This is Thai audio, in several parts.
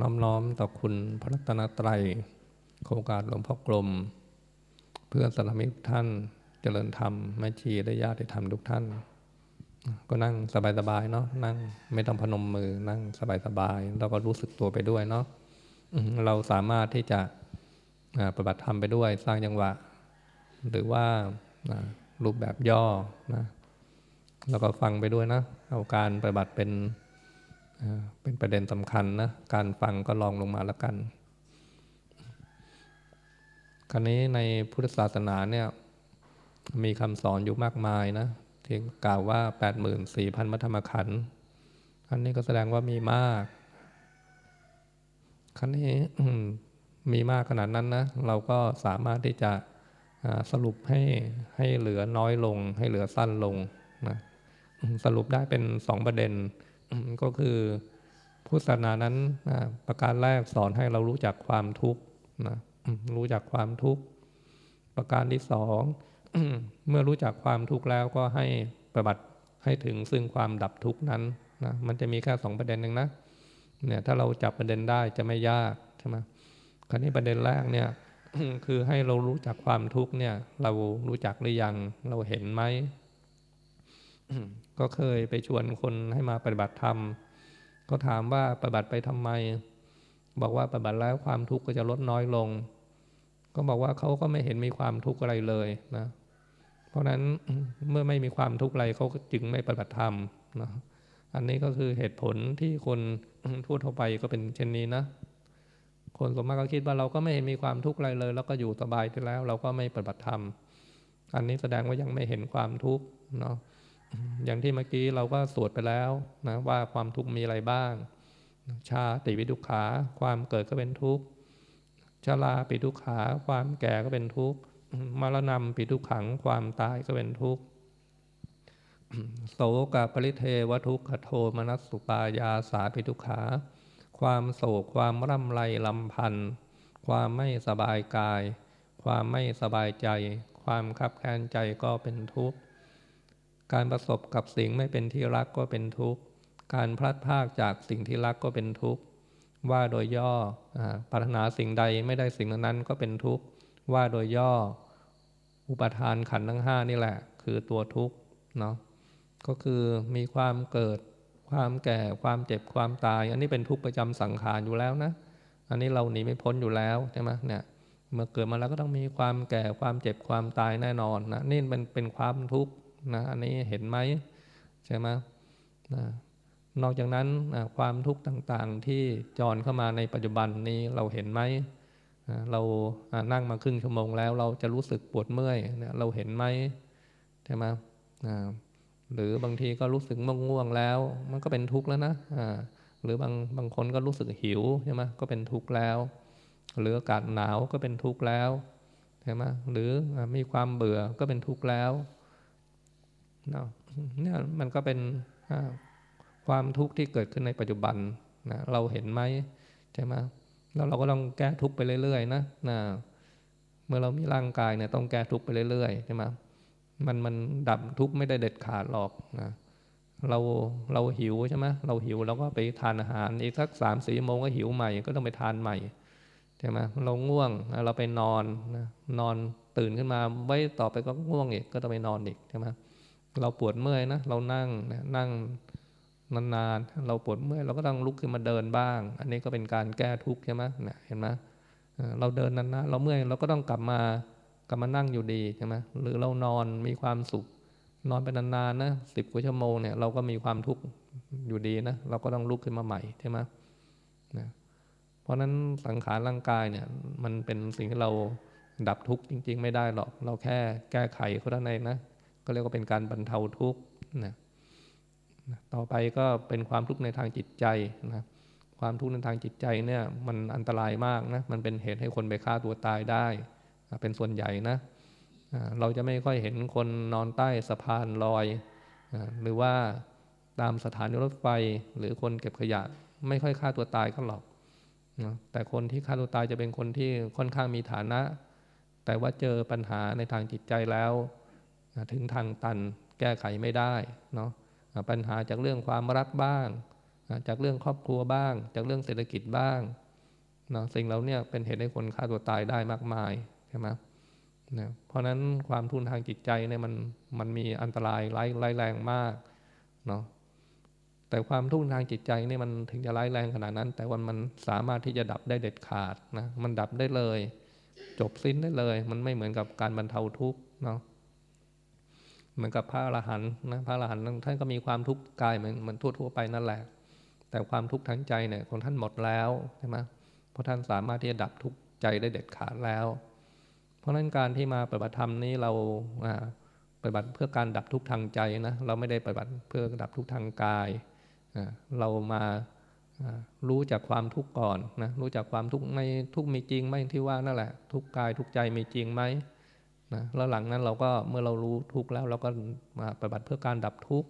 น้อมน้อมต่อคุณพระรัตนตรัยโครงการหลวงพ่อกลม เพื่อนสารมิตรท่านเจริญธรรมแม่ชีและญาติธรรมทุกท่าน ก็นั่งสบายๆเนาะนั่งไม่ต้องพนมมือนั่งสบายๆแล้วก็รู้สึกตัวไปด้วยเนาะเราสามารถที่จะปฏิบัติธรรมไปด้วยสร้างจังหวะ หรือว่ารูปแบบย่อนะแล้วก็ฟังไปด้วยนะเอาการปฏิบัติเป็น เป็นประเด็นสำคัญนะ การฟังก็ลองลงมาแล้วกัน คราวนี้ในพุทธศาสนาเนี่ยมีคำสอนอยู่มากมายนะที่กล่าวว่า 84,000มัธรรมขันธ์อันนี้ก็แสดงว่ามีมากครั้นี้มีมากขนาดนั้นนะ เราก็สามารถที่จะสรุปให้ให้เหลือน้อยลง ให้เหลือสั้นลงนะสรุปได้เป็นสองประเด็น ก็คือพุทธศาสนานั้นประการแรกสอนให้เรารู้จักความทุกข์นะรู้จักความทุกข์ ประการที่สองเมื่อรู้จักความทุกข์แล้วก็ให้ประบัติให้ถึงซึ่งความดับทุกข์นั้นนะมันจะมีแค่สองประเด็นหนึ่งนะเนี่ยถ้าเราจับประเด็นได้จะไม่ยากใช่ไหมคราวนี้ประเด็นแรกเนี่ยคือให้เรารู้จักความทุกข์เนี่ย เรารู้จักหรือยังเราเห็นไหม ก็เคยไปชวนคนให้มาปฏิบัติธรรม ก็ถามว่าปฏิบัติไปทำไม บอกว่าปฏิบัติแล้วความทุกข์ก็จะลดน้อยลง ก็บอกว่าเขาก็ไม่เห็นมีความทุกข์อะไรเลยนะ เพราะนั้นเมื่อไม่มีความทุกข์อะไรเขาจึงไม่ปฏิบัติธรรมนะอันนี้ก็คือเหตุผลที่คนทั่วทั่วไปก็เป็นเช่นนี้นะ คนสมมากก็คิดว่าเราก็ไม่เห็นมีความทุกข์อะไรเลย แล้วก็อยู่สบายไปแล้ว เราก็ไม่ปฏิบัติธรรม อันนี้แสดงว่ายังไม่เห็นความทุกข์เนาะ อย่างที่เมื่อกี้เราก็สวดไปแล้วนะว่าความทุกข์มีอะไรบ้าง ชาติวิทุขาความเกิดก็เป็นทุกข์ชราปิทุขาความแก่ก็เป็นทุกข์มรณะปิทุขังความตายก็เป็นทุกข์โสกปริเทวทุกขโทมนัสสุปายาสาปิทุขา ความโศกความร่ำไรลำพันธ์ความไม่สบายกาย ความไม่สบายใจ ความขับแค้นใจก็เป็นทุกข์ การประสบกับสิ่งไม่เป็นที่รักก็เป็นทุกข์ การพลัดพากจากสิ่งที่รักก็เป็นทุกข์ ว่าโดยย่อปรารถนาสิ่งใดไม่ได้สิ่งนั้นก็เป็นทุกข์ ว่าโดยย่อ อุปทานขันทั้งห้านี่แหละ คือตัวทุกข์เนาะ ก็คือมีความเกิด ความแก่ ความเจ็บ ความตาย อันนี้เป็นทุกข์ประจำสังขารอยู่แล้วนะ อันนี้เราหนีไม่พ้นอยู่แล้วใช่ไหมเนี่ย เมื่อเกิดมาแล้วก็ต้องมีความแก่ ความเจ็บ ความตายแน่นอนนะ นี่เป็นเป็นความทุกข์ นะอันนี้เห็นไหมใช่ไหมนะนอกจากนั้นนะความทุกข์ต่างๆที่จรเข้ามาในปัจจุบันนี้เราเห็นไหมนะเรานั่งมาครึ่งชั่วโมงแล้ว เราจะรู้สึกปวดเมื่อยนะเราเห็นไหมใช่ไหมนะหรือบางทีก็รู้สึกง่วงแล้ว มันก็เป็นทุกข์แล้วนะหรือบางบางคนก็รู้สึกหิวใช่ไหมก็เป็นทุกข์แล้ว หรืออากาศหนาวก็เป็นทุกข์แล้วใช่ไหมหรือมีความเบื่อก็เป็นทุกข์แล้ว เนี่ยมันก็เป็นความทุกข์ที่เกิดขึ้นในปัจจุบันนะเราเห็นไหมใช่ไหมแล้วเราก็ต้องแก้ทุกข์ไปเรื่อยๆนะนะเมื่อเรามีร่างกายเนี่ยต้องแก้ทุกข์ไปเรื่อยๆใช่ไหมมันมันดับทุกข์ไม่ได้เด็ดขาดหรอกนะเราเราหิวใช่ไหมเราหิวเราก็ไปทานอาหารอีกสักสามสี่โมงก็หิวใหม่ก็ต้องไปทานใหม่ใช่ไหมเราง่วงเราไปนอนนะนอนตื่นขึ้นมาไว้ต่อไปก็ง่วงอีกก็ต้องไปนอนอีกใช่ไหม เราปวดเมื่อยนะเรานั่งนั่งนานๆเราปวดเมื่อยเราก็ต้องลุกขึ้นมาเดินบ้าง อันนี้ก็เป็นการแก้ทุกข์ใช่ไหมเนี่ยเห็นไหมเราเดินนานๆเราเมื่อยเราก็ต้องกลับมากลับมานั่งอยู่ดีใช่ไหมหรือเรานอนมีความสุข นอนไปนานๆนะสิบกว่าชั่วโมงเนี่ยเราก็มีความทุกข์อยู่ดีนะเราก็ต้องลุกขึ้นมาใหม่ใช่ไหมนะเพราะนั้นสังขารร่างกายเนี่ย มันเป็นสิ่งที่เราดับทุกข์จริง ๆ ไม่ได้หรอก เราแค่แก้ไขเขาด้านในนะ ก็เรียกว่าเป็นการบรรเทาทุกข์นะต่อไปก็เป็นความทุกข์ในทางจิตใจนะความทุกข์ในทางจิตใจเนี่ยมันอันตรายมากนะมันเป็นเหตุให้คนไปฆ่าตัวตายได้ เป็นส่วนใหญ่นะเราจะไม่ค่อยเห็นคนนอนใต้สะพานลอย หรือว่าตามสถานีรถไฟหรือคนเก็บขยะไม่ค่อยฆ่าตัวตายก็หรอกแต่คนที่ฆ่าตัวตายจะเป็นคนที่ค่อนข้างมีฐานะ แต่ว่าเจอปัญหาในทางจิตใจแล้ว ถึงทางตันแก้ไขไม่ได้เนาะปัญหาจากเรื่องความรักบ้าง จากเรื่องครอบครัวบ้าง จากเรื่องเศรษฐกิจบ้างเนาะสิ่งเราเนี่ยเป็นเหตุให้คนฆ่าตัวตายได้มากมายใช่ไหมนะเพราะนั้นความทุนทางจิตใจเนี่ยมันมันมีอันตรายร้ายร้ายแรงมากเนาะแต่ความทุกข์ทางจิตใจนี่มันถึงจะร้ายแรงขนาดนั้น แต่ว่ามันสามารถที่จะดับได้เด็ดขาดนะมันดับได้เลย จบสิ้นได้เลย มันไม่เหมือนกับการบรรเทาทุกข์เนาะ เหมือนกับพระอรหันต์นะพระอรหันต์ท่านก็มีความทุกข์กายเหมือนเหมือนทั่วๆไปนั่นแหละ แต่ความทุกข์ทางใจเนี่ยของท่านหมดแล้วใช่ไหมเพราะท่านสามารถที่จะดับทุกข์ใจได้เด็ดขาดแล้ว เพราะนั้นการที่มาปฏิบัติธรรมนี้เราปฏิบัติเพื่อการดับทุกข์ทางใจนะเราไม่ได้ปฏิบัติเพื่อดับทุกข์ทางกายเรามารู้จากความทุกข์ก่อนนะรู้จักความทุกข์ในทุกข์มีจริงไหมที่ว่านั่นแหละ ทุกข์กายทุกข์ใจมีจริงไหม นะแล้วหลังนั้นเราก็เมื่อเรารู้ทุกข์แล้วเราก็มาปฏิบัติเพื่อการดับทุกข์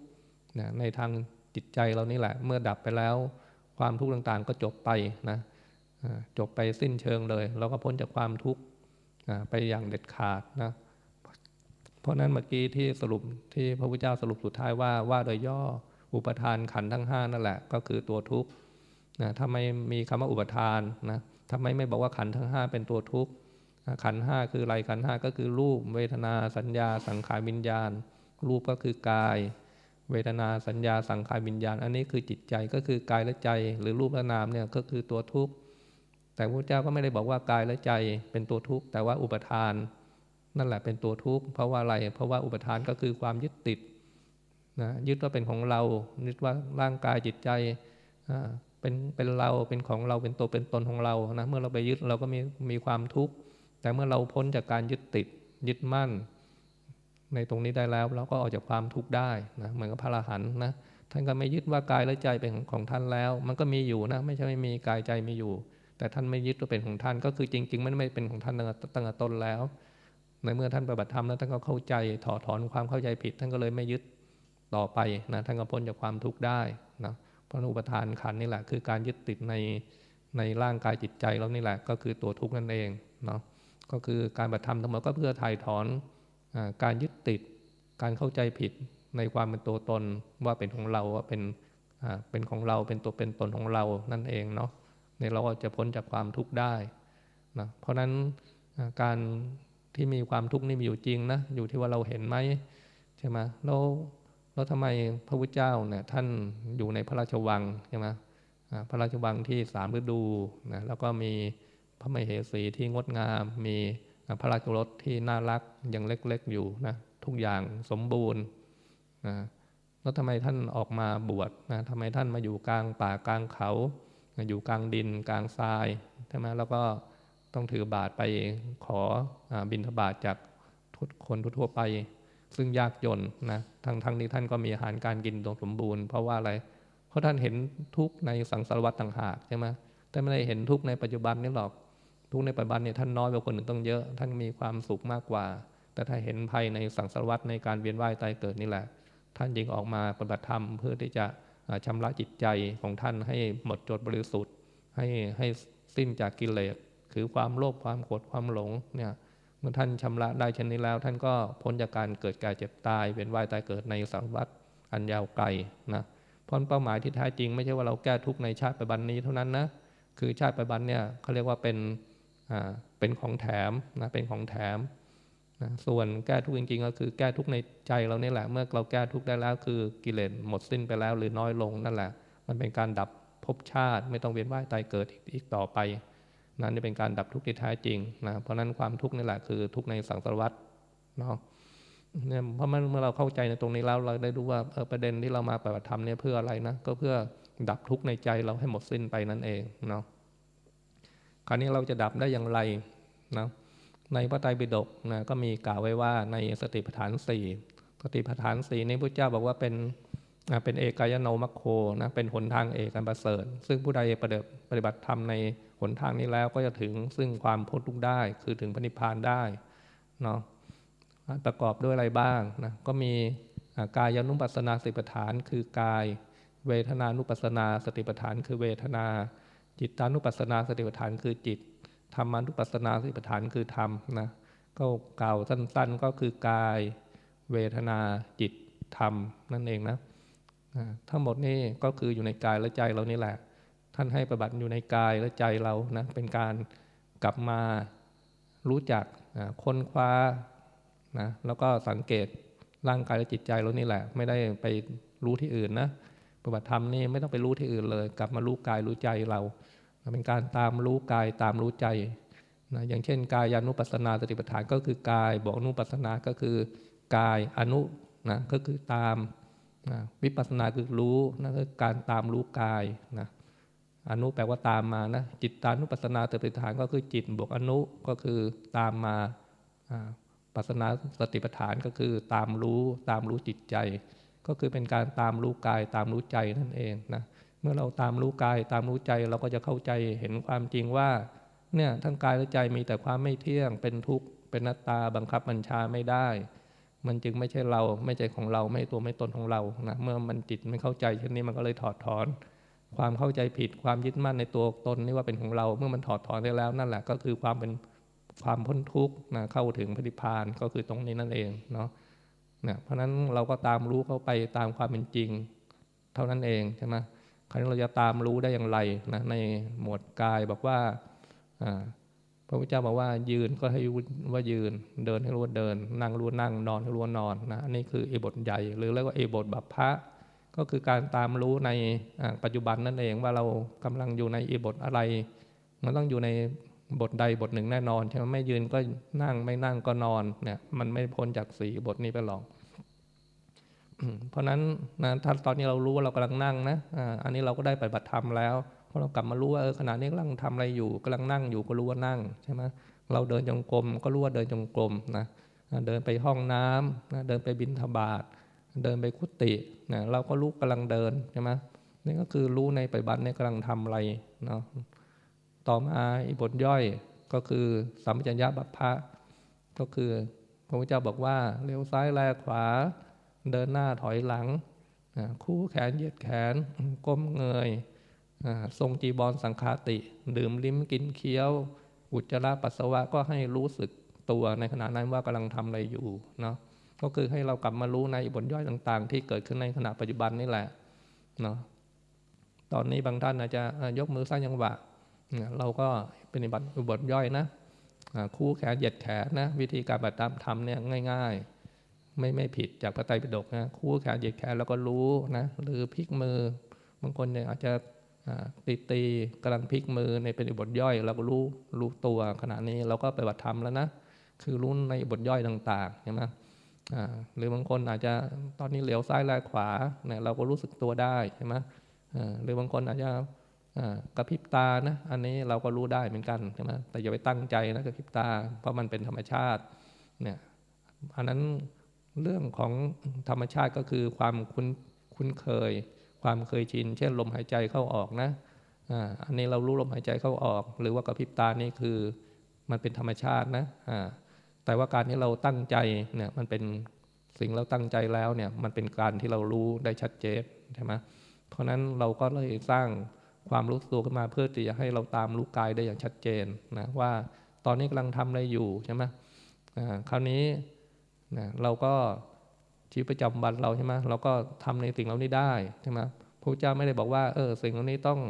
นะในทางจิตใจเรานี่แหละ เมื่อดับไปแล้ว ความทุกข์ต่างๆ ก็จบไปนะจบไปสิ้นเชิงเลย เราก็พ้นจากความทุกข์ไปอย่างเด็ดขาดนะเพราะนั้นเมื่อกี้ที่สรุปที่พระพุทธเจ้าสรุปสุดท้ายว่าว่าโดยย่ออุปทานขันทั้งห้านั่นแหละ ก็คือตัวทุกข์นะถ้าไม่มีคำว่าอุปทานนะทำไม่ไม่บอกว่าขันทั้งห้าเป็นตัวทุกข์ ขันห้าคืออะไรขันห้าก็คือรูป เวทนาสัญญา สังขารวิญญาณ รูปก็คือกาย เวทนาสัญญาสังขารวิญญาณ อันนี้คือจิตใจก็คือกายและใจ หรือรูปและนามเนี่ยก็คือตัวทุกข์แต่พระเจ้าก็ไม่ได้บอกว่ากายและใจเป็นตัวทุกข์แต่ว่าอุปทาน นั่นแหละเป็นตัวทุกข์เพราะว่าอะไร เพราะว่าอุปทานก็คือความยึดติดนะยึดว่าเป็นของเรายึดว่าร่างกายจิตใจเป็นเป็นเราเป็นของเราเป็นตัวเป็นตนของเรานะเมื่อเราไปยึดเราก็มีมีความทุกข์ แต่เมื่อเราพ้นจากการยึดติดยึดมั่น ในตรงนี้ได้แล้วเราก็ออกจากความทุกข์ได้นะเหมือนกับพระอรหันต์นะท่านก็ไม่ยึดว่ากายและใจเป็นของท่านแล้ว มันก็มีอยู่นะ ไม่ใช่ไม่มีกายใจมีอยู่ แต่ท่านไม่ยึดว่าเป็นของท่าน ก็คือจริง ๆ มันไม่เป็นของท่านตั้งแต่ต้นแล้ว ในเมื่อท่านปฏิบัติธรรมแล้วท่านก็เข้าใจถอดถอนความเข้าใจผิด ท่านก็เลยไม่ยึดต่อไปนะท่านก็พ้นจากความทุกข์ได้นะเพราะอุปทานขันนี่แหละคือการยึดติดในในร่างกายจิตใจเรานี่แหละก็คือตัวทุกข์นั่นเองเนาะ ก็คือการปฏิธรรมทั้งหมดก็เพื่อถ่ายถอนอการยึดติด การเข้าใจผิดในความเป็นตัวตนว่าเป็นของเราว่าเป็นเป็นของเราเป็นตัวเป็นตนของเรานั่นเองเนาะเนี่ยเราก็จะพ้นจากความทุกข์ได้นะเพราะนั้นการที่มีความทุกข์นี่มีอยู่จริงนะอยู่ที่ว่าเราเห็นไหมใช่ไหมเราแล้วทำไมพระพุทธเจ้าเนี่ยท่านอยู่ในพระราชวังใช่ไหมพระราชวังที่สามฤดูนะแล้วก็มี พระมเหสีที่งดงาม มีพระราชรถที่น่ารักยังเล็กๆอยู่นะทุกอย่างสมบูรณ์นะแล้วทำไมท่านออกมาบวชนะทำไมท่านมาอยู่กลางป่ากลางเขา อยู่กลางดินกลางทรายใช่ไหมแล้วก็ต้องถือบาทไปขออบิณฑบาตจากคนทั่วไป ซึ่งยากจนนะทั้งทั้งนี้ท่านก็มีอาหารการกินตรงสมบูรณ์เพราะว่าอะไร เพราะท่านเห็นทุกในสังสารวัตต่างหากใช่ไหมแต่ไม่ได้เห็นทุกในปัจจุบันนี่หรอก ทุกในปัจจุบันเนี่ยท่านน้อยกว่าคนอื่นต้องเยอะ ท่านมีความสุขมากกว่า แต่ถ้าเห็นภัยในสังสารวัตในการเวียนว่ายตายเกิดนี่แหละ ท่านยิงออกมาปฏิบัติธรรมเพื่อที่จะชำระจิตใจของท่านให้หมดจดบริสุทธิ์ ให้ให้สิ้นจากกิเลสคือความโลภความโกรธความหลงเนี่ยเมื่อท่านชำระได้เช่นนี้แล้ว ท่านก็พ้นจากการเกิดแก่เจ็บตายเวียนว่ายตายเกิดในสังสารวัตอันยาวไกลนะเพราะเป้าหมายที่แท้จริง ไม่ใช่ว่าเราแก้ทุกในชาติปัจจุบันนี้เท่านั้นนะคือชาติปัจจุบันเนี่ยเขาเรียกว่าเป็น เป็นของแถมนะเป็นของแถมนะส่วนแก้ทุกข์จริงๆ ก็คือแก้ทุกข์ในใจเราเนี่แหละ เมื่อเราแก้ทุกข์ได้แล้วคือกิเลสหมดสิ้นไปแล้วหรือน้อยลงนั่นแหละ มันเป็นการดับภพชาติ ไม่ต้องเวียนว่ายตายเกิดอีกต่อไปนั่นนี่เป็นการดับทุกข์ที่แท้จริงนะเพราะนั้นความทุกข์นี่แหละคือทุกข์ในสังสารวัฏเนาะเนี่ยเพราะมันเมื่อเราเข้าใจในตรงนี้แล้วเราได้รู้ว่าเออประเด็นที่เรามาปฏิบัติธรรมเนี่ยเพื่ออะไรนะก็เพื่อดับทุกข์ในใจเราให้หมดสิ้นไปนั่นเองเนาะ คราวนี้เราจะดับได้อย่างไรนะในพระไตรปิฎกนะก็มีกล่าวไว้ว่าในสติปัฏฐานสี่สติปัฏฐานสี่นี้พระเจ้าบอกว่าเป็นเป็นเอกายโนมัคโคนะเป็นหนทางเอกันประเสริฐ ซึ่งผู้ใดปฏิบัติธรรมในหนทางนี้แล้วก็จะถึงซึ่งความพ้นทุกข์ได้ คือถึงพระนิพพานได้เนาะประกอบด้วยอะไรบ้างนะก็มีกายานุปัสสนาสติปัฏฐานคือกาย เวทนานุปัสสนาสติปัฏฐานคือเวทนา จิตานุปัสสนาสติปัฏฐานคือจิตธรรมานุปัสสนาสติปัฏฐานคือธรรมนะก็กล่าวสั้นๆก็คือกาย เวทนาจิตธรรมนั่นเองนะทั้งหมดนี่ก็คืออยู่ในกายและใจเรานี่แหละ ท่านให้ปฏิบัติอยู่ในกายและใจเรานะเป็นการกลับมารู้จักค้นคว้านะแล้วก็สังเกตร่างกายและจิตใจเรานี่แหละ ไม่ได้ไปรู้ที่อื่นนะ ปฏิบัติธรรมนี่ไม่ต้องไปรู้ที่อื่นเลย กลับมารู้กายรู้ใจเรา เป็นการตามรู้กายตามรู้ใจนะอย่างเช่น กายานุปัสสนาสติปัฏฐานก็คือกายบอกอนุปัสสนาก็คือกายอนุนะก็คือตามนะวิปัสสนาคือรู้นะคือการตามรู้กายนะอนุแปลว่าตามมานะจิตตานุปัสสนาสติปัฏฐานก็คือจิตบวกอนุก็คือตามมาปัสสนาสติปัฏฐานก็คือตามรู้ตามรู้จิตใจ ก็คือเป็นการตามรู้กายตามรู้ใจนั่นเองนะเมื่อเราตามรู้กายตามรู้ใจเราก็จะเข้าใจเห็นความจริงว่าเนี่ยทั้งกายและใจมีแต่ความไม่เที่ยง เป็นทุกข์เป็นนัตตาบังคับบัญชาไม่ได้ มันจึงไม่ใช่เราไม่ใช่ของเราไม่ตัวไม่ตนของเรานะเมื่อมันจิตไม่เข้าใจเช่นนี้มันก็เลยถอดถอน ความเข้าใจผิดความยึดมั่นในตัวตนนี่ว่าเป็นของเรา เมื่อมันถอดถอนได้แล้วนั่นแหละก็คือความเป็นความพ้นทุกข์นะเข้าถึงพระนิพพานก็คือตรงนี้นั่นเองเนาะ เนี่ยเพราะนั้นเราก็ตามรู้เข้าไปตามความเป็นจริง เท่านั้นเองใช่ไหมคราวนี้เราจะตามรู้ได้อย่างไรนะในหมวดกายบอกว่าพระพุทธเจ้าบอกว่ายืนก็ให้รู้ว่ายืนเดินให้รู้ว่าเดิน นั่งรู้นั่งนอนให้รู้ว่านอนนะนนี้คือเอบทใหญ่ หรือเรียกว่าเอบทบัพพะก็คือการตามรู้ในปัจจุบันนั่นเองว่าเรากำลังอยู่ในเอบทอะไร มันต้องอยู่ใน บทใดบทหนึ่งแน่นอนใช่ไหมไม่ยืนก็นั่งไม่นั่งก็นอนเนี่ยมันไม่พ้นจากสีบทนี้ไปหรอกเพราะนั้นนะถ้าตอนนี้เรารู้ว่าเรากำลังนั่งนะอันนี้เราก็ได้ปฏิบัติธรรมแล้วพอเรากลับมารู้ว่าเออขณะนี้กำลังทำอะไรอยู่กำลังนั่งอยู่ก็รู้ว่านั่งใช่ไหมเราเดินจงกรมก็รู้ว่าเดินจงกรมนะเดินไปห้องน้ำนะเดินไปบินทบาทเดินไปคุตินะเราก็รู้กำลังเดินใช่ไหมนี่ก็คือรู้ในปัจจุบันนี่กำลังทำอะไรเนาะ ต่อมาอีบทย่อยก็คือสัมปชัญญะบัพพะก็คือพระพุทธเจ้าบอกว่าเลี้ยวซ้ายแลขวา เดินหน้าถอยหลัง คู่แขนเหยียดแขน ก้มเงยทรงจีบอลสังคาติ ดื่มลิ้มกินเคี้ยว อุจจาระปัสสาวะก็ให้รู้สึกตัวในขณะนั้นว่ากำลังทำอะไรอยู่เนาะก็คือให้เรากลับมารู้ในบทย่อยต่าง ๆ ที่เกิดขึ้นในขณะปัจจุบันนี่แหละเนาะตอนนี้บางท่านอาจจะยกมือสร้างยังหวะ เราก็ป็นบัตรบทย่อยนะคู่แขนเหยียดแขนนะวิธีการปฏิบัติธรรมเนี่ยง่าย ๆ ไม่ไม่ผิดจากพระไตรปิฎกนะคู่แขนเหยียดแขนแล้วก็รู้นะหรือพลิกมือบางคนเนี่ยอาจจะตีตีกำลังพลิกมือในเป็นบทย่อยเราก็รู้รู้ตัวขณะนี้เราก็ไปบัติธรรมแล้วนะคือรู้ในบทย่อยต่างๆใช่ไหมหรือบางคนอาจจะตอนนี้เหลียวซ้ายแลขวาเนี่ยเราก็รู้สึกตัวได้ใช่ไหมหรือบางคนอาจจะ กระพริบตานะ อันนี้เราก็รู้ได้เหมือนกันใช่ไหมแต่อย่าไปตั้งใจนะกระพริบตา เพราะมันเป็นธรรมชาติเนี่ยอันนั้นเรื่องของธรรมชาติก็คือความคุ้นคุ้นเคย ความเคยชิน เช่นลมหายใจเข้าออกนะอันนี้เรารู้ลมหายใจเข้าออก หรือว่ากระพริบตานี่คือมันเป็นธรรมชาตินะแต่ว่าการที่เราตั้งใจเนี่ยมันเป็นสิ่งเราตั้งใจแล้วเนี่ยมันเป็นการที่เรารู้ได้ชัดเจนใช่ไหมเพราะนั้นเราก็เลยสร้าง ความรู้ตัวขึ้นมาเพื่อที่จะให้เราตามรู้กายได้อย่างชัดเจนนะว่าตอนนี้กำลังทำอะไรอยู่ใช่ไหมคราวนี้นะเราก็ชีวิตประจำวันเราใช่ไหมเราก็ทำในสิ่งเหล่านี้ได้ใช่ไหมพระเจ้าไม่ได้บอกว่าเออสิ่งเหล่านี้ต้อง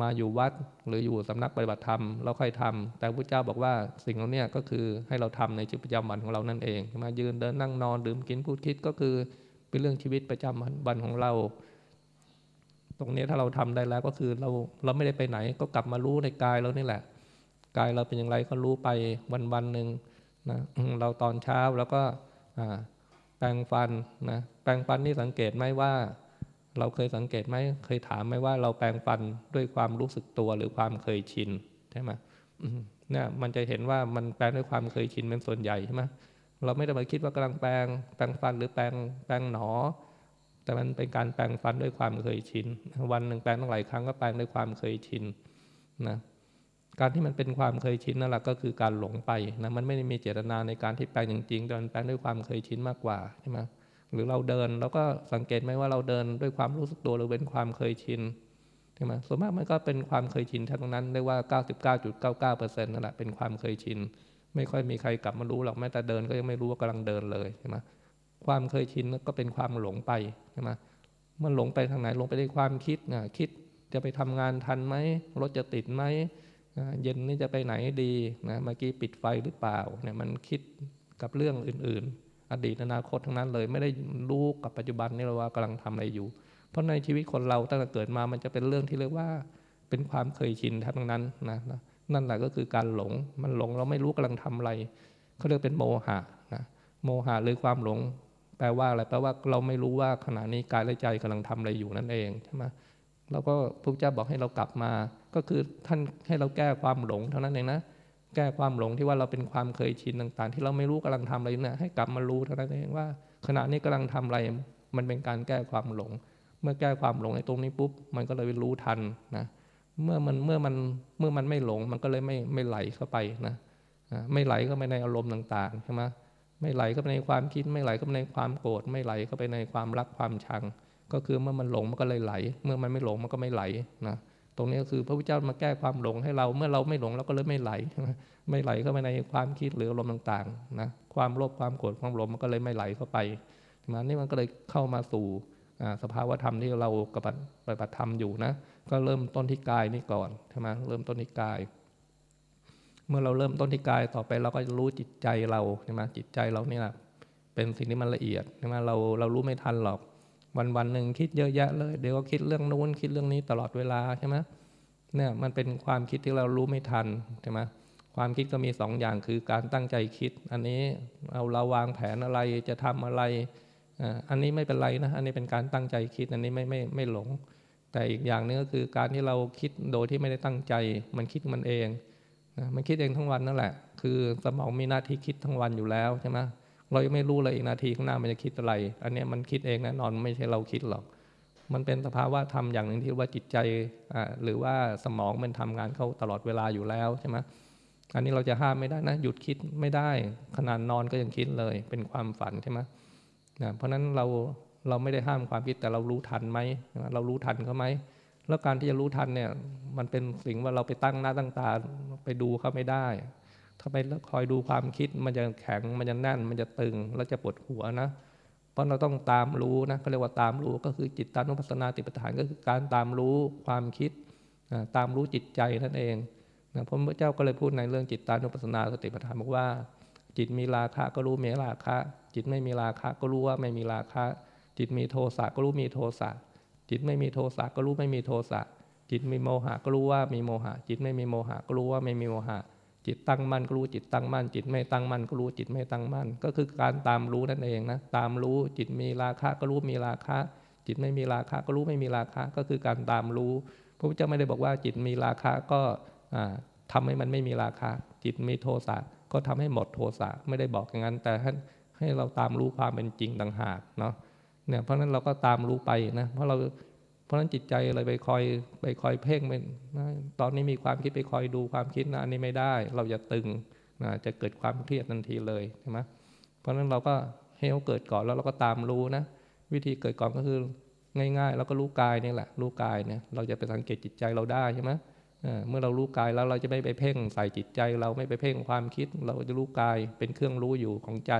มาอยู่วัดหรืออยู่สำนักปฏิบัติธรรมเราค่อยทำแต่พระเจ้าบอกว่าสิ่งเหล่านี้ก็คือให้เราทำในชีวิตประจำวันของเรานั่นเองมายืนเดินนั่งนอนดื่มกินพูดคิดก็คือเป็นเรื่องชีวิตประจำวันของเรา ตรงนี้ถ้าเราทำได้แล้วก็คือเราเราไม่ได้ไปไหน ก็กลับมารู้ในกายเรานี่แหละ กายเราเป็นอย่างไรก็รู้ไปวันวันหนึ่งนะเราตอนเช้าแล้วก็แปรงฟันนะแปรงฟันนี่สังเกตไหมว่า เราเคยสังเกตไหมเคยถามไหมว่าเราแปรงฟันด้วยความรู้สึกตัวหรือความเคยชินใช่ไหมเนี่ยมันจะเห็นว่ามันแปลงด้วยความเคยชินเป็นส่วนใหญ่ใช่ไหมเราไม่ได้มาคิดว่ากำลังแปลงแปลงฟันหรือแปลงแปลงหนอ แต่มันเป็นการแปลงฟันด้วยความเคยชิน วันหนึ่งแปลงตั้งหลายครั้งก็แปลงด้วยความเคยชินนะการที่มันเป็นความเคยชินนั่นแหละก็คือการหลงไปนะมันไม่ได้มีเจตนาในการที่แปลงจริงๆแต่มันแปลงด้วยความเคยชินมากกว่าใช่ไหมหรือเราเดินเราก็สังเกตไหมว่าเราเดินด้วยความรู้สึกตัวหรือเป็นความเคยชินใช่ไหมส่วนมากมันก็เป็นความเคยชินทั้งนั้นเรียกว่า 99.99%นั่นแหละเป็นความเคยชิน ไม่ค่อยมีใครกลับมารู้หรอกแม้แต่เดินก็ยังไม่รู้ว่ากำลังเดินเลยใช่ไหม ความเคยชินก็เป็นความหลงไปใช่ไหมมันหลงไปทางไหนหลงไปในความคิดนะคิดจะไปทำงานทันไหมรถจะติดไหมเย็นนี้จะไปไหนดีนะเมื่อกี้ปิดไฟหรือเปล่าเนี่ยมันคิดกับเรื่องอื่น ๆ อดีตอนาคตทั้งนั้นเลยไม่ได้รู้กับปัจจุบันนี่เราว่ากำลังทำอะไรอยู่ เพราะในชีวิตคนเราตั้งแต่เกิดมามันจะเป็นเรื่องที่เรียกว่าเป็นความเคยชินทั้งนั้นนะนั่นแหละก็คือการหลงมันหลงเราไม่รู้กำลังทำอะไรเขาเรียกเป็นโมหะนะโมหะหรือความหลง แปลว่าอะไรแปลว่าเราไม่รู้ว่าขณะนี้กายและใจกำลังทำอะไรอยู่นั่นเองใช่ไหมแล้วก็พระเจ้าบอกให้เรากลับมา ก็คือท่านให้เราแก้ความหลงเท่านั้นเองนะแก้ความหลงที่ว่าเราเป็นความเคยชินต่าง ๆ ที่เราไม่รู้กำลังทำอะไรเนี่ยให้กลับมารู้เท่านั้นเองว่า ขณะนี้กำลังทำอะไรมันเป็นการแก้ความหลง เมื่อแก้ความหลงในตรงนี้ปุ๊บ มันก็เลยรู้ทันนะเมื่อมันเมื่อมันเมื่อมันไม่หลง มันก็เลยไม่ไม่ไหลเข้าไปนะไม่ไหลเข้าไปในอารมณ์ต่างๆใช่ไหม ไม่ไหลเข้าไปในความคิด ไม่ไหลเข้าไปในความโกรธไม่ไหลเข้าไปในความรักความชัง ก็คือเมื่อมันหลงมันก็เลยไหล เมื่อมันไม่หลงมันก็ไม่ไหลนะตรงนี้ก็คือพระพุทธเจ้ามาแก้ความหลงให้เราเมื่อเราไม่หลงเราก็เลยไม่ไหล ไม่ไหลเข้าไปในความคิดหรืออารมณ์ต่างๆนะความโลภความโกรธความหลงมันก็เลยไม่ไหลเข้าไปมานี่มันก็เลยเข้ามาสู่สภาวะธรรมที่เรากปฏิบัติธรรมอยู่นะ ก็เริ่มต้นที่กายนี่ก่อนใช่ไหมเริ่มต้นที่กาย เมื่อเราเริ่มต้นที่กายต่อไปเราก็จะรู้จิตใจเราใช่ไหมจิตใจเรานี่แหละเป็นสิ่งที่มันละเอียดใช่ไหมเราเรารู้ไม่ทันหรอก วันวันหนึ่งคิดเยอะแยะเลย เดี๋ยวก็คิดเรื่องนู้นคิดเรื่องนี้ตลอดเวลาใช่ไหมเนี่ยมันเป็นความคิดที่เรารู้ไม่ทันใช่ไหมความคิดก็มีสองอย่างคือการตั้งใจคิด อันนี้เอาเราวางแผนอะไรจะทำอะไรอันนี้ไม่เป็นไรนะ อันนี้เป็นการตั้งใจคิดอันนี้ไม่ไม่ไม่หลง แต่อีกอย่างนึงก็คือการที่เราคิดโดยที่ไม่ได้ตั้งใจ มันคิดมันเอง มันคิดเองทั้งวันนั่นแหละ คือสมองมีหน้าที่คิดทั้งวันอยู่แล้วใช่ไหมเรายังไม่รู้เลยอีกนาทีข้างหน้ามันจะคิดอะไร อันนี้มันคิดเองแน่นอนไม่ใช่เราคิดหรอก มันเป็นสภาวะธรรมอย่างหนึ่งที่ว่าจิตใจหรือว่าสมองมันทำงานเขาตลอดเวลาอยู่แล้วใช่ไหมอันนี้เราจะห้ามไม่ได้นะ หยุดคิดไม่ได้ ขนาดนอนก็ยังคิดเลย เป็นความฝันใช่ไหมนะเพราะฉะนั้นเราเราไม่ได้ห้ามความคิดแต่เรารู้ทันไหมเรารู้ทันเขาไหม แล้วการที่จะรู้ทันเนี่ยมันเป็นสิ่งว่าเราไปตั้งหน้าตั้งตาไปดูเขาไม่ได้ ถ้าไปคอยดูความคิดมันจะแข็งมันจะแน่น มันจะตึงแล้วจะปวดหัวนะ เพราะเราต้องตามรู้นะเขาเรียกว่าตามรู้ก็คือจิตตานุปัสสนาติปทานก็คือการตามรู้ความคิดตามรู้จิตใจนั่นเองนะพระเจ้าก็เลยพูดในเรื่องจิตตานุปัสสนาสติปัฏฐานบอกว่า จิตมีราคะก็รู้มีราคะ จิตไม่มีราคะก็รู้ว่าไม่มีราคะ จิตมีโทสะก็รู้มีโทสะ จิตไม่มีโทสะก็รู้ไม่มีโทสะจิตมีโมหะก็รู้ว่ามีโมหะ จิตไม่มีโมหะก็รู้ว่าไม่มีโมหะ จิตตั้งมั่นก็รู้จิตตั้งมั่น จิตไม่ตั้งมั่นก็รู้จิตไม่ตั้งมั่น ก็คือการตามรู้นั่นเองนะตามรู้จิตมีราคะก็รู้มีราคะ จิตไม่มีราคะก็รู้ไม่มีราคะก็คือการตามรู้พระพุทธเจ้าไม่ได้บอกว่าจิตมีราคะก็ทำให้มันไม่มีราคะ จิตมีโทสะก็ทำให้หมดโทสะไม่ได้บอกอย่างนั้น แต่ให้เราตามรู้ความเป็นจริงต่างหากเนาะ เนี่ยเพราะนั้นเราก็ตามรู้ไปนะเพราะเราเพราะนั้นจิตใจอะไรไปคอยไปคอยเพ่งไปนะตอนนี้มีความคิดไปคอยดูความคิดนะอันนี้ไม่ได้ เราจะตึงนะจะเกิดความเครียดทันทีเลยใช่ไหมเพราะฉะนั้นเราก็ให้เขาเกิดก่อนแล้วเราก็ตามรู้นะวิธีเกิดก่อนก็คือง่ายๆแล้วก็รู้กายนี่แหละรู้กายเนี่ยเราจะไปสังเกตจิตใจเราได้ใช่ไหมเมื่อเรารู้กายแล้วเราจะไม่ไปเพ่งใส่จิตใจ เราไม่ไปเพ่งความคิด เราจะรู้กายเป็นเครื่องรู้อยู่ของใจ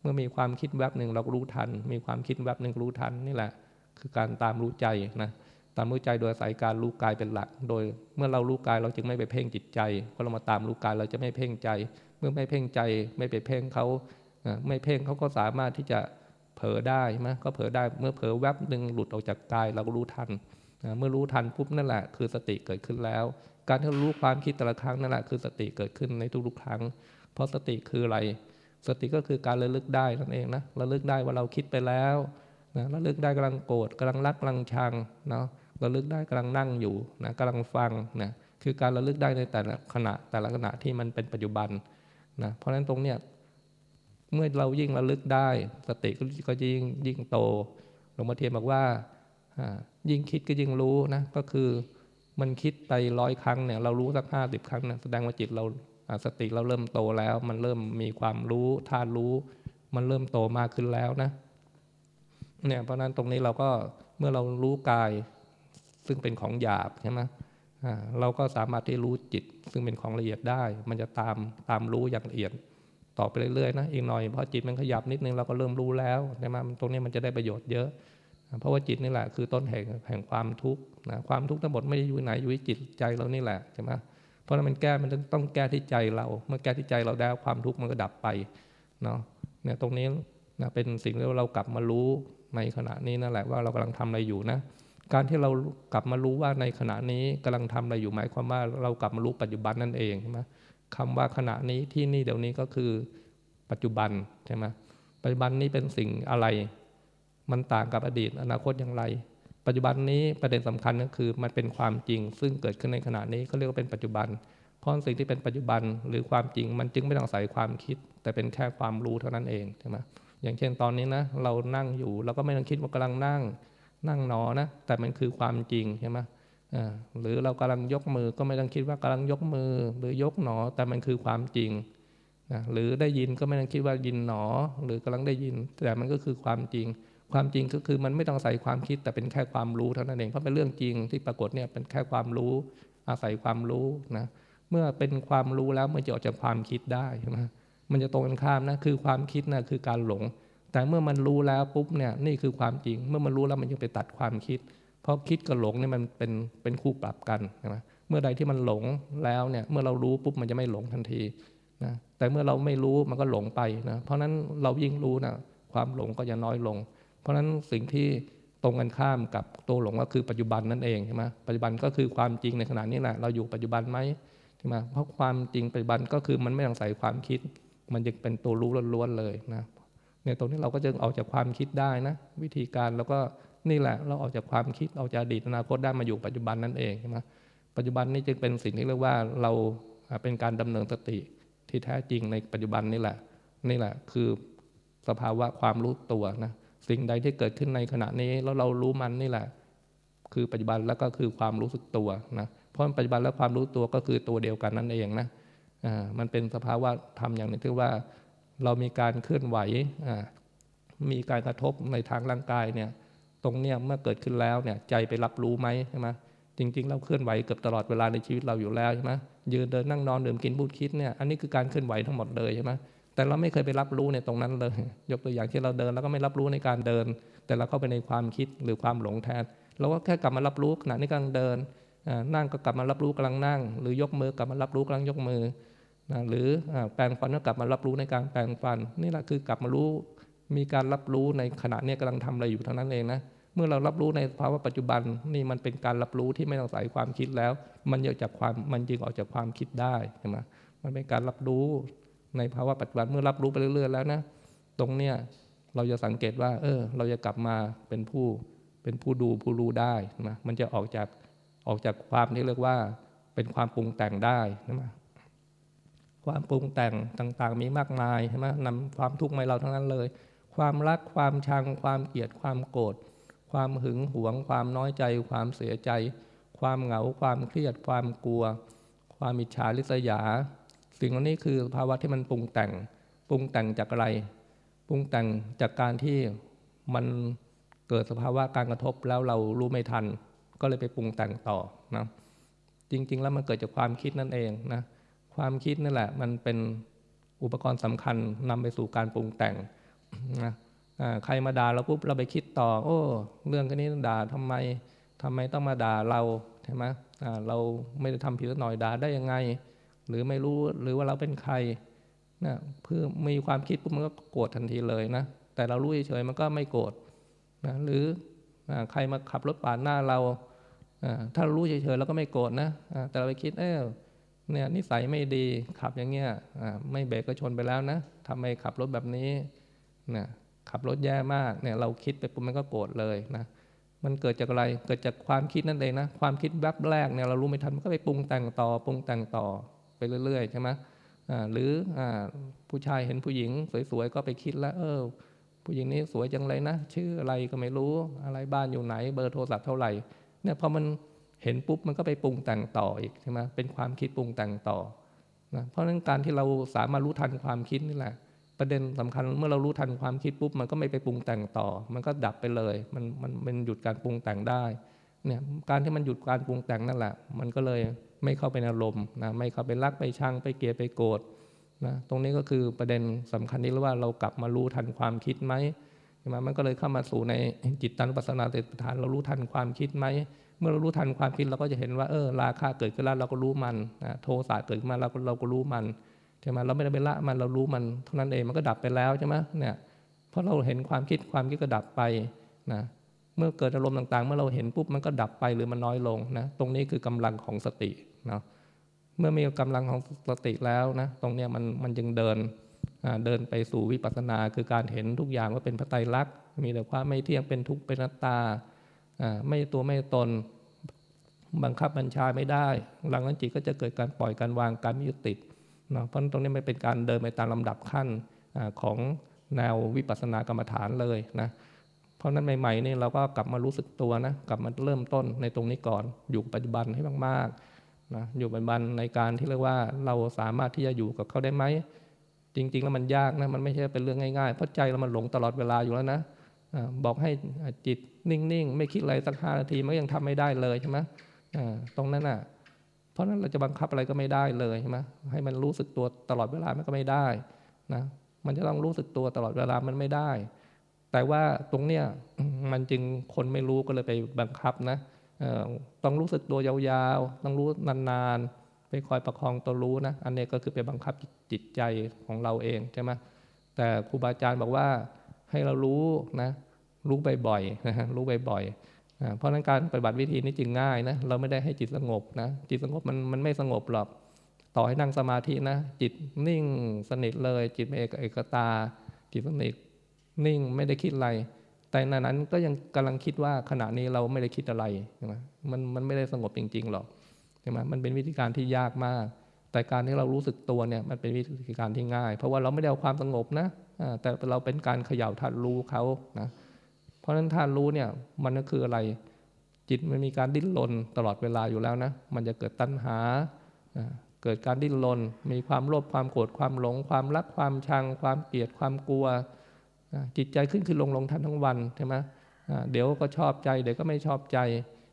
เมื่อมีความคิดแวบหนึ่งเรารู้ทัน มีความคิดแวบหนึ่งรู้ทันนี่แหละ คือการตามรู้ใจนะตามรู้ใจโดยอายการรู้กายเป็นหลัก โดยเมื่อเรารู้กายเราจึงไม่ไปเพ่งจิตใจพอเรามาตามรู้กายเราจะไม่เพ่งใจ เมื่อไม่เพ่งใจไม่ไปเพ่งเขาไม่เพ่งเขาก็สามารถที่จะเผลอได้ไหมก็เผลอได้เมื่อเผลอแวบหนึ่งหลุดออกจากกายเราก็รู้ทันเมื่อรู้ทันปุ๊บนั่นแหละ คือสติเกิดขึ้นแล้ว การที่รู้ความคิดแต่ละครั้งนั่นแหละคือสติเกิดขึ้นในทุกๆครั้ง เพราะสติคืออะไร สติก็คือการระลึกได้นั่นเองนะระลึกได้ว่าเราคิดไปแล้วนะระลึกได้กำลังโกรธกำลังรักกำลังชังเนาะระลึกได้กำลังนั่งอยู่นะกำลังฟังนะคือการระลึกได้ในแต่ละขณะแต่ละขณะที่มันเป็นปัจจุบันนะเพราะฉะนั้นตรงเนี้ยเมื่อเรายิ่งระลึกได้ สติก็ยิ่งยิ่งโตหลวงพ่อเทียนบอกว่ายิ่งคิดก็ยิ่งรู้นะก็คือมันคิดไปร้อยครั้งเนี่ยเรารู้สักห้าสิบครั้งนะแสดงว่าจิตเรา สติเราเริ่มโตแล้ว มันเริ่มมีความรู้ธาตุรู้ มันเริ่มโตมากขึ้นแล้วนะเนี่ยเพราะนั้นตรงนี้เราก็เมื่อเรารู้กาย ซึ่งเป็นของหยาบใช่ไหมเราก็สามารถที่รู้จิต ซึ่งเป็นของละเอียดได้ มันจะตามตามรู้อย่างละเอียดต่อไปเรื่อยๆนะอีกหน่อยพอจิตมันขยับนิดนึงเราก็เริ่มรู้แล้วใช่ไหมตรงนี้มันจะได้ประโยชน์เยอะ เพราะว่าจิตนี่แหละคือต้นแห่งแห่งความทุกข์นะความทุกข์ทั้งหมดไม่ได้อยู่ไหนอยู่ที่จิตใจเรานี่แหละใช่ไหม เพราะนั้นมันแก้มันต้องแก้ที่ใจเรา เมื่อแก้ที่ใจเราได้ความทุกข์มันก็ดับไปเนาะเนี่ยตรงนี้นะเป็นสิ่งที่เรากลับมารู้ในขณะนี้นั่นแหละว่าเรากำลังทำอะไรอยู่นะ การที่เรากลับมารู้ว่าในขณะนี้กำลังทำอะไรอยู่หมายความว่าเรากลับมารู้ปัจจุบันนั่นเองใช่ไหมคำว่าขณะนี้ที่นี่เดี๋ยวนี้ก็คือปัจจุบันใช่ไหมปัจจุบันนี้เป็นสิ่งอะไร มันต่างกับอดีตอนาคตอย่างไร ปัจจุบันนี้ประเด็นสำคัญก็คือมันเป็นความจริง ซึ่งเกิดขึ้นในขณะนี้เขาเรียกว่าเป็นปัจจุบัน เพราะสิ่งที่เป็นปัจจุบันหรือความจริงมันจึงไม่ต้องใส่ความคิด แต่เป็นแค่ความรู้เท่านั้นเองใช่ไหมอย่างเช่นตอนนี้นะเรานั่งอยู่เราก็ไม่ต้องคิดว่ากำลังนั่งนั่งหนอนะแต่มันคือความจริงใช่ไหมหรือเรากำลังยกมือก็ไม่ต้องคิดว่ากำลังยกมือหรือยกหนอ แต่มันคือความจริงนะหรือได้ยินก็ไม่ต้องคิดว่ายินหนอ หรือกำลังได้ยิน แต่มันก็คือความจริง ความจริงก็คือมันไม่ต้องใส่ความคิดแต่เป็นแค่ความรู้เท่านั้นเองเพราะเป็นเรื่องจริงที่ปรากฏเนี่ยเป็นแค่ความรู้ อาศัยความรู้นะเมื่อเป็นความรู้แล้วมันจะออกจากความคิดได้ใช่ไหมมันจะตรงกันข้ามนะคือความคิดนะคือการหลง แต่เมื่อมันรู้แล้วปุ๊บเนี่ยนี่คือความจริง เมื่อมันรู้แล้วมันยังไปตัดความคิด เพราะคิดกับหลงเนี่ยมันเป็นเป็นคู่ปรับกันใช่ไหมเมื่อใดที่มันหลงแล้วเนี่ยเมื่อเรารู้ปุ๊บมันจะไม่หลงทันทีนะแต่เมื่อเราไม่รู้มันก็หลงไปนะเพราะนั้นเรายิ่งรู้นะความหลงก็จะน้อยลง ราะนั้นสิ่งที่ตรงกันข้ามกับตัวหลงก็คือปัจจุบันนั่นเองใช่ไหมปัจจุบันก็คือความจริงในขณะนี้แหละเราอยู่ปัจจุบันไหมใช่ไหมเพราะความจริงปัจจุบันก็คือมันไม่ต้องใส่ความคิด มันจะเป็นตัวรู้ล้วนๆเลยนะเนี่ยตรงนี้เราก็จะออกจากความคิดได้นะ วิธีการแล้วก็นี่แหละ เราออกจากความคิดออกจากอดีตอนาคตได้มาอยู่ปัจจุบันนั่นเองใช่ไหมปัจจุบันนี้จึงเป็นสิ่งที่เรียกว่าเราเป็นการดำเนินสติที่แท้จริงในปัจจุบันนี่แหละ นี่แหละคือสภาวะความรู้ตัวนะ สิ่งใดที่เกิดขึ้นในขณะนี้แล้วเรารู้มันนี่แหละ คือปัจจุบันแล้วก็คือความรู้สึกตัวนะเพราะปัจจุบันและความรู้ตัวก็คือตัวเดียวกันนั่นเองนะมันเป็นสภาวะธรรมอย่างหนึ่งที่ว่าเรามีการเคลื่อนไหวมีการกระทบในทางร่างกายเนี่ยตรงเนี้ยเมื่อเกิดขึ้นแล้วเนี่ยใจไปรับรู้ไหมใช่ไหมจริงๆเราเคลื่อนไหวเกือบตลอดเวลาในชีวิตเราอยู่แล้วใช่ไหมยืนเดินนั่งนอนดื่มกินพูดคิดเนี่ยอันนี้คือการเคลื่อนไหวทั้งหมดเลยใช่ไหม แต่เราไม่เคยไปรับรู้ในตรงนั้นเลย ยกตัวอย่างที่เราเดินแล้วก็ไม่รับรู้ในการเดิน แต่เราเข้าไปในความคิดหรือความหลงแทน เราก็แค่กลับมารับรู้ขณะนี้กำลังเดิน นั่งก็กลับมารับรู้กำลังนั่ง หรือยกมือกลับมารับรู้กำลังยกมือนะหรือแปลงฟันก็กลับมารับรู้ในการแปลงฟัน นี่แหละคือกลับมารู้มีการรับรู้ในขณะนี้กำลังทำอะไรอยู่เท่านั้นเองนะเมื่อเรารับรู้ในภาวะปัจจุบันนี่มันเป็นการรับรู้ที่ไม่ต้องใส่ความคิดแล้ว มันออกจากความมันจึงออกจากความคิดได้ใช่ไหมมันเป็นการรับรู้ ในภาวะปัจจุบันเมื่อรับรู้ไปเรื่อยๆแล้วนะตรงเนี้ยเราจะสังเกตว่า เออ เราจะกลับมาเป็นผู้เป็นผู้ดูผู้รู้ได้นะมันจะออกจากออกจากความที่เรียกว่า เป็นความปรุงแต่งได้นะความปรุงแต่งต่างๆ มีมากมายใช่ไหมนำความทุกข์มาเราทั้งนั้นเลย ความรักความชัง ความเกลียดความโกรธความหึงหวง ความน้อยใจ ความเสียใจ ความเหงา ความเครียด ความกลัว ความอิจฉาริษยา สิ่งเหล่านี้คือภาวะที่มันปรุงแต่ง ปรุงแต่งจากอะไร ปรุงแต่งจากการที่มันเกิดสภาวะการกระทบแล้วเรารู้ไม่ทัน ก็เลยไปปรุงแต่งต่อนะจริง ๆ แล้วมันเกิดจากความคิดนั่นเองนะความคิดนั่นแหละ มันเป็นอุปกรณ์สำคัญนำไปสู่การปรุงแต่งนะใครมาด่าเราปุ๊บเราไปคิดต่อ โอ้ เรื่องนี้ด่าทำไมทำไมต้องมาด่าเราใช่ไหมเราไม่ได้ทำผิดหน่อยด่าได้ยังไง หรือไม่รู้หรือว่าเราเป็นใครนะเพื่อมีความคิดปุ๊บมันก็โกรธทันทีเลยนะ แต่เรารู้เฉยๆมันก็ไม่โกรธนะหรือใครมาขับรถปาดหน้าเราถ้ารู้เฉยๆเราก็ไม่โกรธนะแต่เราไปคิดเออเนี่ยนิสัยไม่ดีขับอย่างเงี้ยไม่เบรกก็ชนไปแล้วนะทำไมขับรถแบบนี้นะขับรถแย่มากเนี่ยเราคิดไปปุ๊บมันก็โกรธเลยนะมันเกิดจากอะไรเกิดจากความคิดนั่นเองนะความคิดแวบแรกเนี่ยเรารู้ไม่ทันมันก็ไปปรุงแต่งต่อปรุงแต่งต่อ ไปเรื่อยๆใช่ไหมหรืออผู้ชายเห็นผู้หญิง สวยๆก็ไปคิดแล้ว เออ ผู้หญิงนี้สวยจังเลยนะ ชื่ออะไรก็ไม่รู้อะไรบ้านอยู่ไหน เบอร์โทรศัพท์เท่าไหร่เนี่ยพอมันเห็นปุ๊บมันก็ไปปรุงแต่งต่ออีกใช่ไหมเป็นความคิดปรุงแต่งต่อนะเพราะฉะนั้นการที่เราสามารถรู้ทันความคิดนี่แหละ ประเด็นสำคัญเมื่อเรารู้ทันความคิดปุ๊บมันก็ไม่ไปปรุงแต่งต่อ มันก็ดับไปเลย มันมันมันหยุดการปรุงแต่งได้เนี่ยการที่มันหยุดการปรุงแต่งนั่นแหละ มันก็เลย ไม่เข้าไปอารมณ์นะไม่เข้าไปรักไปชังไปเกลียดไปโกรธนะตรงนี้ก็คือประเด็นสำคัญที่เรียกว่าเรากลับมารู้ทันความคิดไหมช่ไหมมันก็เลยเข้ามาสู่ในจิตตานุปัสสนาสติปัฏฐานเรารู้ทันความคิดไหมเมื่อเรารู้ทันความคิดเราก็จะเห็นว่าเออราคาเกิดขึ้นแล้วเราก็รู้มันนะโทสะเกิดขึ้นมาเราก็เราก็รู้มันใช่ไหมเราไม่ได้ไปละมันเรารู้มันเท่านั้นเองมันก็ดับไปแล้วใช่ไหมเนี่ยเพราะเราเห็นความคิดความคิดก็ดับไปนะเมื่อเกิดอารมณ์ต่างๆ เมื่อเราเห็นปุ๊บมันก็ดับไปหรือมันน้อยลงนะตรงนี้คือกำลังของสติ เนาะเมื่อมีกำลังของสติแล้วนะตรงเนี้ยมันมันจึงเดินเดินไปสู่วิปัสสนาคือการเห็นทุกอย่างว่าเป็นพระไตรลักษณ์มีแต่ความไม่เที่ยงเป็นทุกข์เป็นนัตตาไม่ตัวไม่ตนบังคับบัญชาไม่ได้ หลังนั้นจิตก็จะเกิดการปล่อยการวางการยึดติดเนาะเพราะตรงนี้ไม่เป็นการเดินไปตามลำดับขั้นอของแนววิปัสสนากรรมฐานเลยนะเพราะนั้นใหม่ๆนี่เราก็กลับมารู้สึกตัวนะกลับมาเริ่มต้นในตรงนี้ก่อนอยู่ปัจจุบันให้มากๆ นะอยู่ปัจจุบันในการที่เรียกว่าเราสามารถที่จะอยู่กับเขาได้ไหม จริง ๆ แล้วมันยากนะมันไม่ใช่เป็นเรื่องง่ายๆ เพราะใจเรามันหลงตลอดเวลาอยู่แล้วนะบอกให้จิตนิ่งๆ ไม่คิดอะไรสักห้านาทีมันยังทำไม่ได้เลยใช่ไหมตรงนั้นอะ เพราะนั้นเราจะบังคับอะไรก็ไม่ได้เลยใช่ไหมให้มันรู้สึกตัวตลอดเวลามันก็ไม่ได้นะมันจะต้องรู้สึกตัวตลอดเวลามันไม่ได้ แต่ว่าตรงเนี้ยมันจึงคนไม่รู้ก็เลยไปบังคับนะ ต้องรู้สึกตัวยาวๆ ต้องรู้นานๆ ไปคอยประคองตัวรู้นะ อันนี้ก็คือไปบังคับจิตใจของเราเองใช่ไหมแต่ครูบาอาจารย์บอกว่าให้เรารู้นะ รู้บ่อยๆนะรู้บ่อยๆ เพราะนั้นการปฏิบัติวิธีนี้จึงง่ายนะ เราไม่ได้ให้จิตสงบนะ จิตสงบมันมันไม่สงบหรอก ต่อให้นั่งสมาธินะ จิตนิ่งสนิทเลย จิตเอกเอกตา จิตสนิทนิ่งไม่ได้คิดอะไร แต่ในนั้นก็ยังกำลังคิดว่าขณะนี้เราไม่ได้คิดอะไรใช่ไหมมันมันไม่ได้สงบจริง ๆ หรอกใช่ไหมมันเป็นวิธีการที่ยากมาก แต่การที่เรารู้สึกตัวเนี่ยมันเป็นวิธีการที่ง่าย เพราะว่าเราไม่ได้เอาความสงบนะแต่เราเป็นการเขย่าทัดรู้เขานะเพราะฉะนั้นท่านรู้เนี่ยมันก็คืออะไร จิตมันมีการดิ้นรนตลอดเวลาอยู่แล้วนะมันจะเกิดตัณหาเกิดการดิ้นรนมีความโลภความโกรธความหลง ความรักความชัง ความเกลียดความกลัว จิตใจขึ้นขึ้นลงลงทันทั้งวันใช่ไหมเดี๋ยวก็ชอบใจ เดี๋ยวก็ไม่ชอบใจ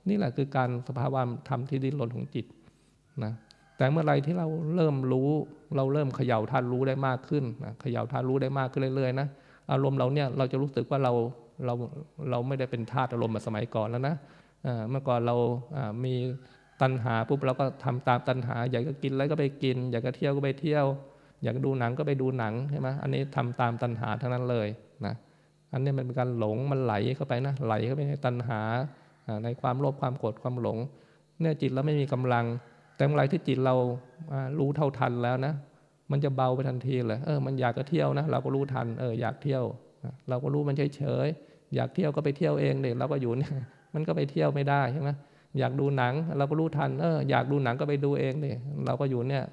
นี่แหละคือการสภาวะธรรมที่ดิ้นรนของจิตนะแต่เมื่อไรที่เราเริ่มรู้ เราเริ่มเขย่าท่านรู้ได้มากขึ้นนะเขย่าท่านรู้ได้มากขึ้นเรื่อยๆนะอารมณ์เราเนี่ยเราจะรู้สึกว่าเราเราเราไม่ได้เป็นธาตุอารมณ์แบบสมัยก่อนแล้วนะเมื่อก่อนเรามีตัณหาปุ๊บเราก็ทำตามตัณหา อยากจะกินอะไรก็ไปกิน อยากจะเที่ยวก็ไปเที่ยว อยากดูหนังก็ไปดูหนังใช่ไหมอันนี้ทำตามตัณหาทั้งนั้นเลยนะอันนี้มันเป็นการหลงมันไหลเข้าไปนะไหลเข้าไปในตัณหาในความโลภความโกรธความหลง เนี่ยจิตเราไม่มีกำลัง แต่เมื่อไรที่จิตเรารู้เท่าทันแล้วนะ มันจะเบาไปทันทีเลยเออมันอยากจะเที่ยวนะเราก็รู้ทันเอออยากเที่ยว เราก็รู้มันเฉยเฉยอยากเที่ยวก็ไปเที่ยวเองเด็กเราก็อยู่เนี่ยมันก็ไปเที่ยวไม่ได้ใช่ไหมอยากดูหนัง เราก็รู้ทันเอออยากดูหนังก็ไปดูเองเด็กเราก็อยู่เนี่ย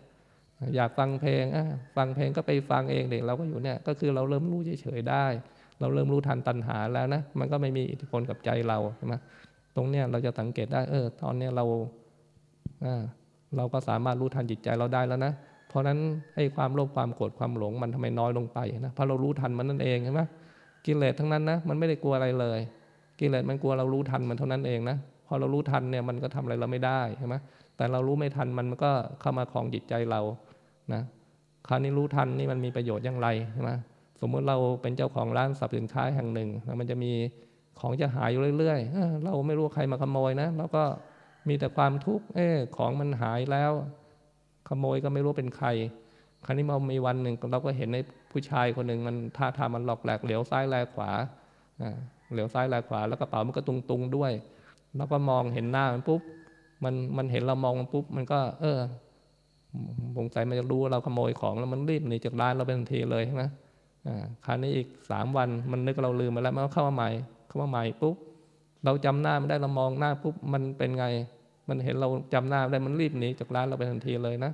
อยากฟังเพลงฟังเพลงก็ไปฟังเองเด็กเราก็อยู่เนี่ยก็คือเราเริ่มรู้เฉยๆได้ เราเริ่มรู้ทันตัณหาแล้วนะมันก็ไม่มีอิทธิพลกับใจเราใช่ไหมตรงเนี้ยเราจะสังเกตได้เออตอนเนี้ยเราเราก็สามารถรู้ทันจิตใจเราได้แล้วนะเพราะนั้นให้ความโลภความโกรธความหลงมันทำไมน้อยลงไปนะเพราะเรารู้ทันมันนั่นเองใช่ไหมกิเลสทั้งนั้นนะมันไม่ได้กลัวอะไรเลย กิเลสมันกลัวเรารู้ทันมันเท่านั้นเองนะพอเรารู้ทันเนี่ยมันก็ทำอะไรเราไม่ได้ใช่ไหมแต่เรารู้ไม่ทันมันมันก็เข้ามาคลองจิตใจเรา นะคราวนี้รู้ทันนี่มันมีประโยชน์อย่างไรใช่ไหมสมมติเราเป็นเจ้าของร้านสับสินค้าแห่งหนึ่งแล้วมันจะมีของจะหายอยู่เรื่อยๆเราไม่รู้ใครมาขโมยนะเราก็มีแต่ความทุกข์เออของมันหายแล้ว ขโมยก็ไม่รู้เป็นใคร คราวนี้มามีวันหนึ่งเราก็เห็นในผู้ชายคนหนึ่งมันท่าทางมันหลอกแหลกเหลียวซ้ายแลขวาเหลียวซ้ายแลขวา แล้วกระเป๋ามันก็ตุงๆด้วย แล้วก็มองเห็นหน้ามันปุ๊บมันมันเห็นเรามองมันปุ๊บมันก็ เออ สงสัยมันจะรู้ว่าเราขโมยของแล้วมันรีบหนีจากร้านเราเป็นทันทีเลยใช่ไหมคราวนี้อีกสามวันมันนึกเราลืมไปแล้วมันก็เข้ามาใหม่ เข้ามาใหม่ปุ๊บเราจำหน้ามันได้เรามองหน้าปุ๊บมันเป็นไง มันเห็นเราจำหน้าได้มันรีบหนีจากร้านเราไปทันทีเลยนะ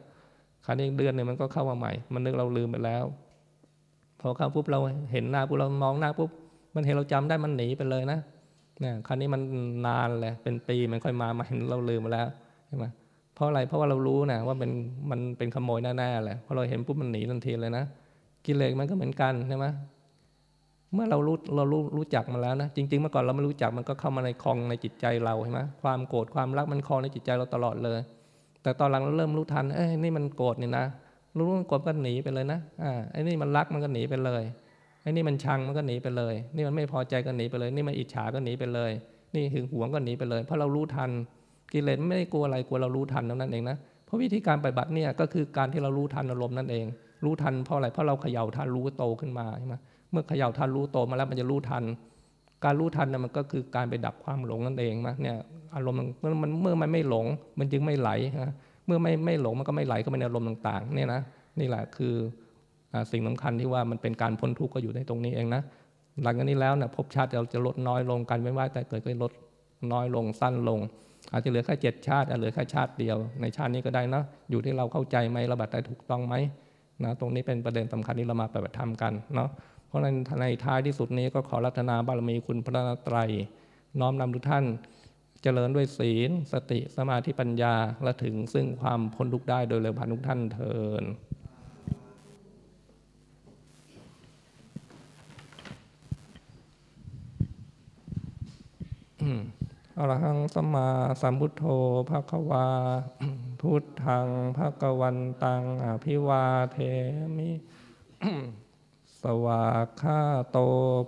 คราวนี้เดือนหนึ่งมันก็เข้ามาใหม่ มันนึกเราลืมไปแล้ว พอเข้าปุ๊บเราเห็นหน้าปุ๊บเรามองหน้าปุ๊บมันเห็นเราจำได้มันหนีไปเลยนะเนี่ยครั้นี้มันนานเลยเป็นปีมันค่อยมามาเห็นเราลืมมาแล้วใช่ไหม เพราะอะไรเพราะว่าเรารู้นะว่าเป็นมันเป็นขโมยแน่ๆเลยพอเราเห็นปุ๊บมันหนีทันทีเลยนะกิเลสมันก็เหมือนกันใช่ไหมเมื่อเรารู้เรารู้รู้จักมันแล้วนะจริงๆเมื่อก่อนเราไม่รู้จักมันก็เข้ามาในคลองในจิตใจเราใช่ไหมความโกรธความรักมันคลองในจิตใจเราตลอดเลย แต่ตอนหลังเราเริ่มรู้ทันเอ้ยนี่มันโกรธนี่นะรู้ว่าโกรธก็หนีไปเลยนะอ่าไอ้นี่มันรักมันก็หนีไปเลยไอ้นี่มันชังมันก็หนีไปเลย นี่มันไม่พอใจก็หนีไปเลย นี่มันอิจฉาก็หนีไปเลย นี่หึงหวงก็หนีไปเลย เพราะเรารู้ทัน กิเลสไม่ได้กลัวอะไรกลัวเรารู้ทันนั้นเองนะเพราะวิธีการปฏิบัติเนี่ยก็คือการที่เรารู้ทันอารมณ์นั่นเอง รู้ทันเพราะอะไรเพราะเราเขย่าทันรู้โตขึ้นมาใช่ไหมเมื่อเขย่าทันรู้โตมาแล้วมันจะรู้ทัน การรู้ทันนะมันก็คือการไปดับความหลงนั่นเองนะเนี่ยอารมณ์มันเมื่อมันไม่หลง มันจึงไม่ไหลนะเมื่อไม่ไม่หลงมันก็ไม่ไหลเข้าไปในอารมณ์ต่างๆเนี่ยนะนี่แหละคือสิ่งสำคัญที่ว่ามันเป็นการพ้นทุกข์ก็อยู่ในตรงนี้เองนะหลังจากนี้แล้วเนี่ยภพชาติเราจะลดน้อยลงการไม่ว่าแต่เกิดก็ลดน้อยลงสั้นลง อาจจะเหลือแค่เจ็ดชาติอาจเหลือแค่ชาติเดียว ในชาตินี้ก็ได้นะ อยู่ที่เราเข้าใจไหมระบาดได้ถูกต้องไหมนะตรงนี้เป็นประเด็นสำคัญที่เรามาปฏิบัติธรรมกันเนาะเพราะในในท้ายที่สุดนี้ก็ขอรัตนาบารมีคุณพระนตรัย น้อมนำทุกท่าน เจริญด้วยศีล สติสมาธิปัญญาและถึงซึ่งความพ้นทุกข์ได้โดยเร็วพันทุกท่านเทินอ อรหังสมมาสัมพุทโธภะคะวา พุทธังภะกวันตังอภิวาเทมิ สวากขาโต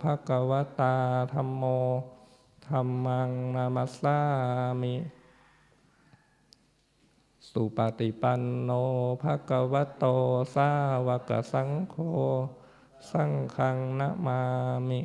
ภะกวตาธรรมโมธรรมังนามัสสามิ สุปฏิปันโนภะกวโตสาวกสังโฆ สังฆังนะมามิ